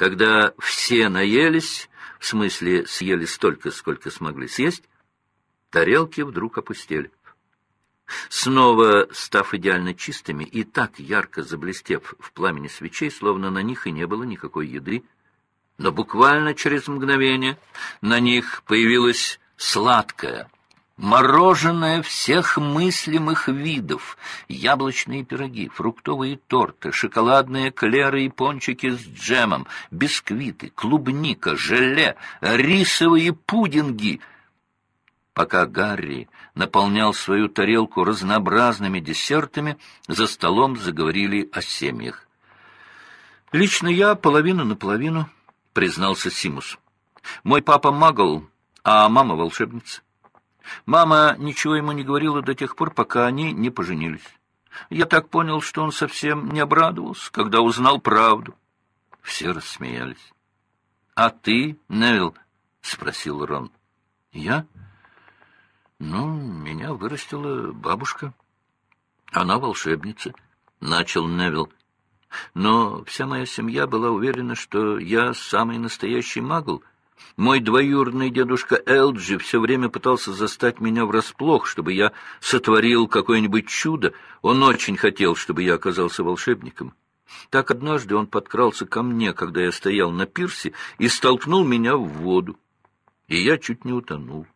Когда все наелись, в смысле съели столько, сколько смогли съесть, тарелки вдруг опустели. Снова став идеально чистыми и так ярко заблестев в пламени свечей, словно на них и не было никакой еды, но буквально через мгновение на них появилась сладкая, мороженое всех мыслимых видов, яблочные пироги, фруктовые торты, шоколадные клеры и пончики с джемом, бисквиты, клубника, желе, рисовые пудинги. Пока Гарри наполнял свою тарелку разнообразными десертами, за столом заговорили о семьях. «Лично я половину на половину», — признался Симус. «Мой папа магл, а мама волшебница. Мама ничего ему не говорила до тех пор, пока они не поженились. Я так понял, что он совсем не обрадовался, когда узнал правду». Все рассмеялись. «А ты, Невил?» — спросил Рон. «Я?» «Ну, меня вырастила бабушка. Она волшебница», — начал Невил. «Но вся моя семья была уверена, что я самый настоящий магл. Мой двоюродный дедушка Элджи все время пытался застать меня врасплох, чтобы я сотворил какое-нибудь чудо. Он очень хотел, чтобы я оказался волшебником». Так однажды он подкрался ко мне, когда я стоял на пирсе, и столкнул меня в воду. И я чуть не утонул.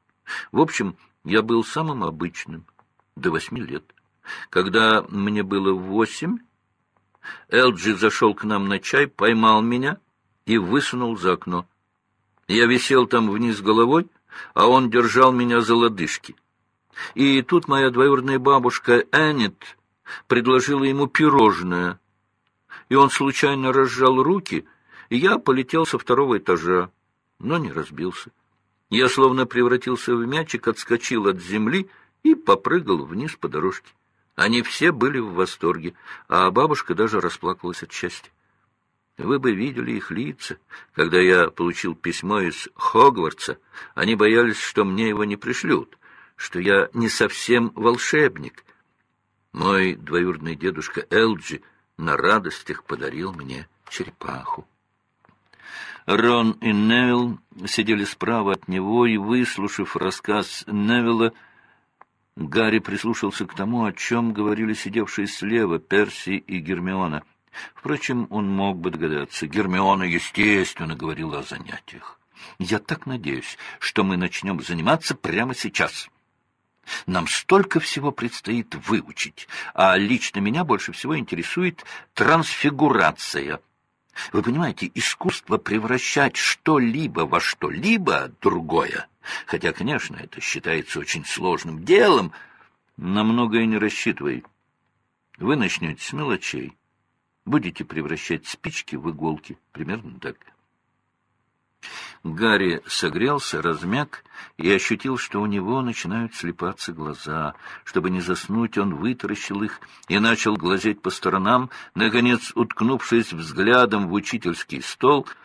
В общем, я был самым обычным до восьми лет. Когда мне было восемь, Элджи зашел к нам на чай, поймал меня и высунул за окно. Я висел там вниз головой, а он держал меня за лодыжки. И тут моя двоюродная бабушка Эннет предложила ему пирожное, и он случайно разжал руки, и я полетел со второго этажа, но не разбился. Я словно превратился в мячик, отскочил от земли и попрыгал вниз по дорожке. Они все были в восторге, а бабушка даже расплакалась от счастья. Вы бы видели их лица, когда я получил письмо из Хогвартса. Они боялись, что мне его не пришлют, что я не совсем волшебник. Мой двоюродный дедушка Элджи на радостях подарил мне черепаху. Рон и Невилл сидели справа от него, и, выслушав рассказ Невилла, Гарри прислушался к тому, о чем говорили сидевшие слева Перси и Гермиона. Впрочем, он мог бы догадаться. Гермиона, естественно, говорила о занятиях. «Я так надеюсь, что мы начнем заниматься прямо сейчас. Нам столько всего предстоит выучить, а лично меня больше всего интересует трансфигурация». Вы понимаете, искусство превращать что-либо во что-либо другое, хотя, конечно, это считается очень сложным делом, на многое не рассчитывай. Вы начнете с мелочей, будете превращать спички в иголки, примерно так. Гарри согрелся, размяк и ощутил, что у него начинают слепаться глаза. Чтобы не заснуть, он вытаращил их и начал глазеть по сторонам, наконец, уткнувшись взглядом в учительский стол —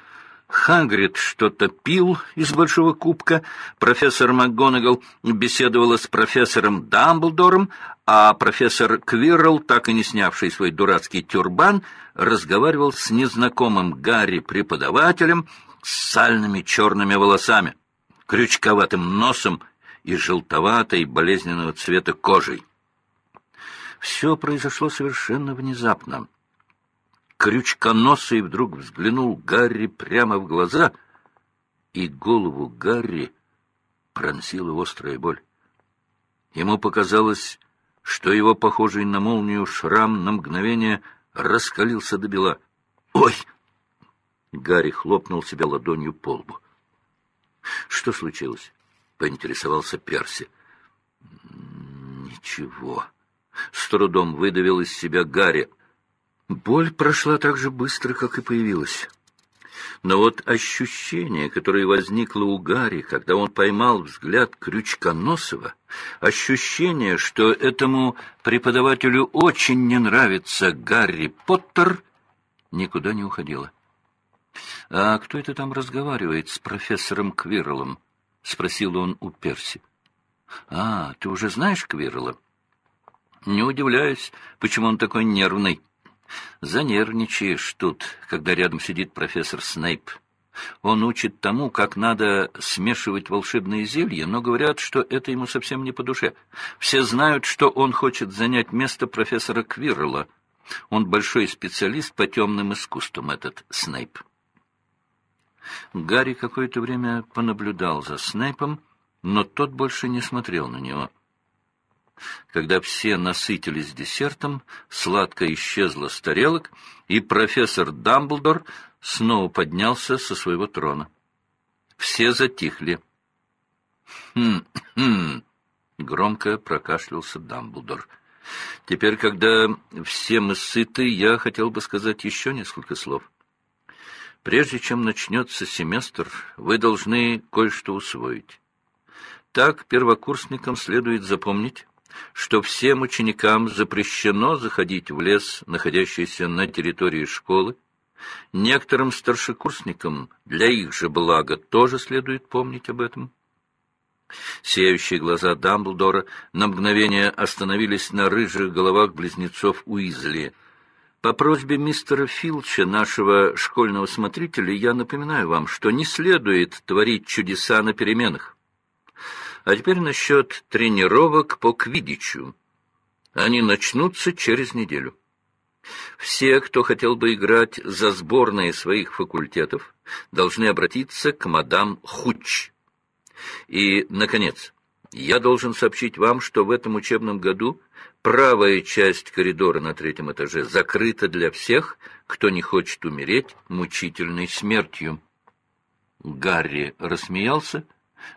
Хагрид что-то пил из большого кубка, профессор МакГонагал беседовала с профессором Дамблдором, а профессор Квиррелл, так и не снявший свой дурацкий тюрбан, разговаривал с незнакомым Гарри-преподавателем, с сальными черными волосами, крючковатым носом и желтоватой болезненного цвета кожей. Все произошло совершенно внезапно. Крючконосый вдруг взглянул Гарри прямо в глаза, и голову Гарри пронзила острая боль. Ему показалось, что его похожий на молнию шрам на мгновение раскалился до бела. «Ой!» Гарри хлопнул себя ладонью по лбу. «Что случилось?» — поинтересовался Перси. «Ничего». С трудом выдавил из себя Гарри. Боль прошла так же быстро, как и появилась. Но вот ощущение, которое возникло у Гарри, когда он поймал взгляд Крючконосова, ощущение, что этому преподавателю очень не нравится Гарри Поттер, никуда не уходило. — А кто это там разговаривает с профессором Квирлом? — спросил он у Перси. — А, ты уже знаешь Квирла? — Не удивляюсь, почему он такой нервный. Занервничаешь тут, когда рядом сидит профессор Снейп. Он учит тому, как надо смешивать волшебные зелья, но говорят, что это ему совсем не по душе. Все знают, что он хочет занять место профессора Квиррелла. Он большой специалист по темным искусствам, этот Снейп. Гарри какое-то время понаблюдал за Снейпом, но тот больше не смотрел на него. Когда все насытились десертом, сладко исчезло с тарелок, и профессор Дамблдор снова поднялся со своего трона. Все затихли. «Хм-хм!» — громко прокашлялся Дамблдор. «Теперь, когда все мы сыты, я хотел бы сказать еще несколько слов. Прежде чем начнется семестр, вы должны кое-что усвоить. Так первокурсникам следует запомнить, что всем ученикам запрещено заходить в лес, находящийся на территории школы. Некоторым старшекурсникам для их же блага тоже следует помнить об этом. Сияющие глаза Дамблдора на мгновение остановились на рыжих головах близнецов Уизли. По просьбе мистера Филча, нашего школьного смотрителя, я напоминаю вам, что не следует творить чудеса на переменах. А теперь насчет тренировок по квидичу. Они начнутся через неделю. Все, кто хотел бы играть за сборные своих факультетов, должны обратиться к мадам Хуч. И, наконец, я должен сообщить вам, что в этом учебном году правая часть коридора на третьем этаже закрыта для всех, кто не хочет умереть мучительной смертью. Гарри рассмеялся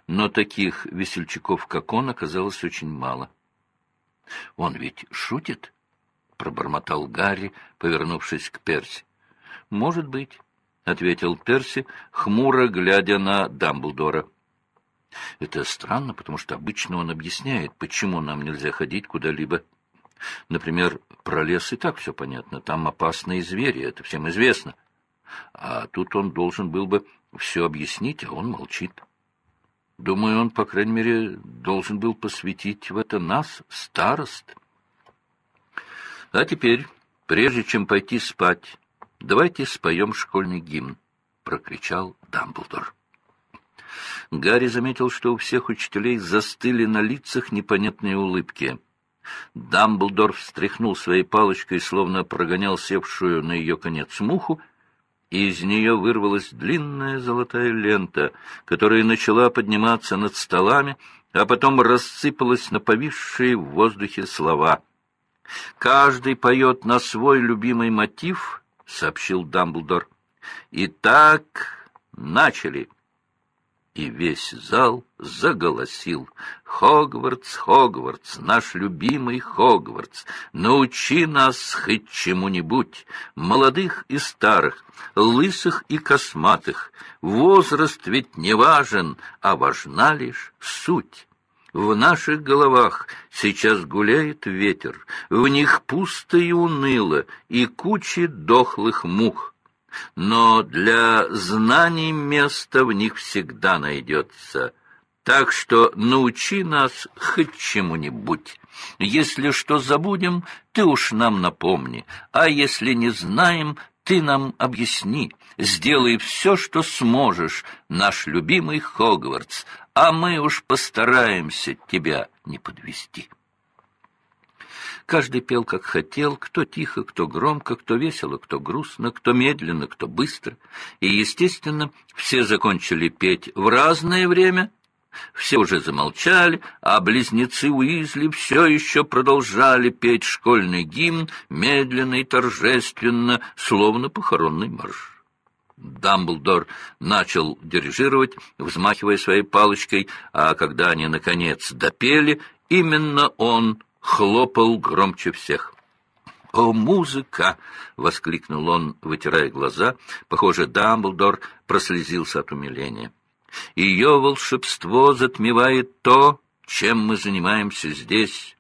но таких весельчаков, как он, оказалось очень мало. — Он ведь шутит? — пробормотал Гарри, повернувшись к Перси. — Может быть, — ответил Перси, хмуро глядя на Дамблдора. — Это странно, потому что обычно он объясняет, почему нам нельзя ходить куда-либо. Например, про лес и так все понятно. Там опасные звери, это всем известно. А тут он должен был бы все объяснить, а он молчит. — Думаю, он, по крайней мере, должен был посвятить в это нас, старост. А теперь, прежде чем пойти спать, давайте споем школьный гимн, — прокричал Дамблдор. Гарри заметил, что у всех учителей застыли на лицах непонятные улыбки. Дамблдор встряхнул своей палочкой, словно прогонял севшую на ее конец муху, и из нее вырвалась длинная золотая лента, которая начала подниматься над столами, а потом рассыпалась на повисшие в воздухе слова. «Каждый поет на свой любимый мотив», — сообщил Дамблдор. «Итак, начали» и весь зал заголосил. «Хогвартс, Хогвартс, наш любимый Хогвартс, научи нас хоть чему-нибудь, молодых и старых, лысых и косматых. Возраст ведь не важен, а важна лишь суть». В наших головах сейчас гуляет ветер, в них пусто и уныло, и кучи дохлых мух но для знаний место в них всегда найдется. Так что научи нас хоть чему-нибудь. Если что забудем, ты уж нам напомни, а если не знаем, ты нам объясни. Сделай все, что сможешь, наш любимый Хогвартс, а мы уж постараемся тебя не подвести. Каждый пел, как хотел, кто тихо, кто громко, кто весело, кто грустно, кто медленно, кто быстро. И, естественно, все закончили петь в разное время. Все уже замолчали, а близнецы Уизли все еще продолжали петь школьный гимн, медленно и торжественно, словно похоронный марш. Дамблдор начал дирижировать, взмахивая своей палочкой, а когда они, наконец, допели, именно он хлопал громче всех. «О, музыка!» — воскликнул он, вытирая глаза. Похоже, Дамблдор прослезился от умиления. «Ее волшебство затмевает то, чем мы занимаемся здесь,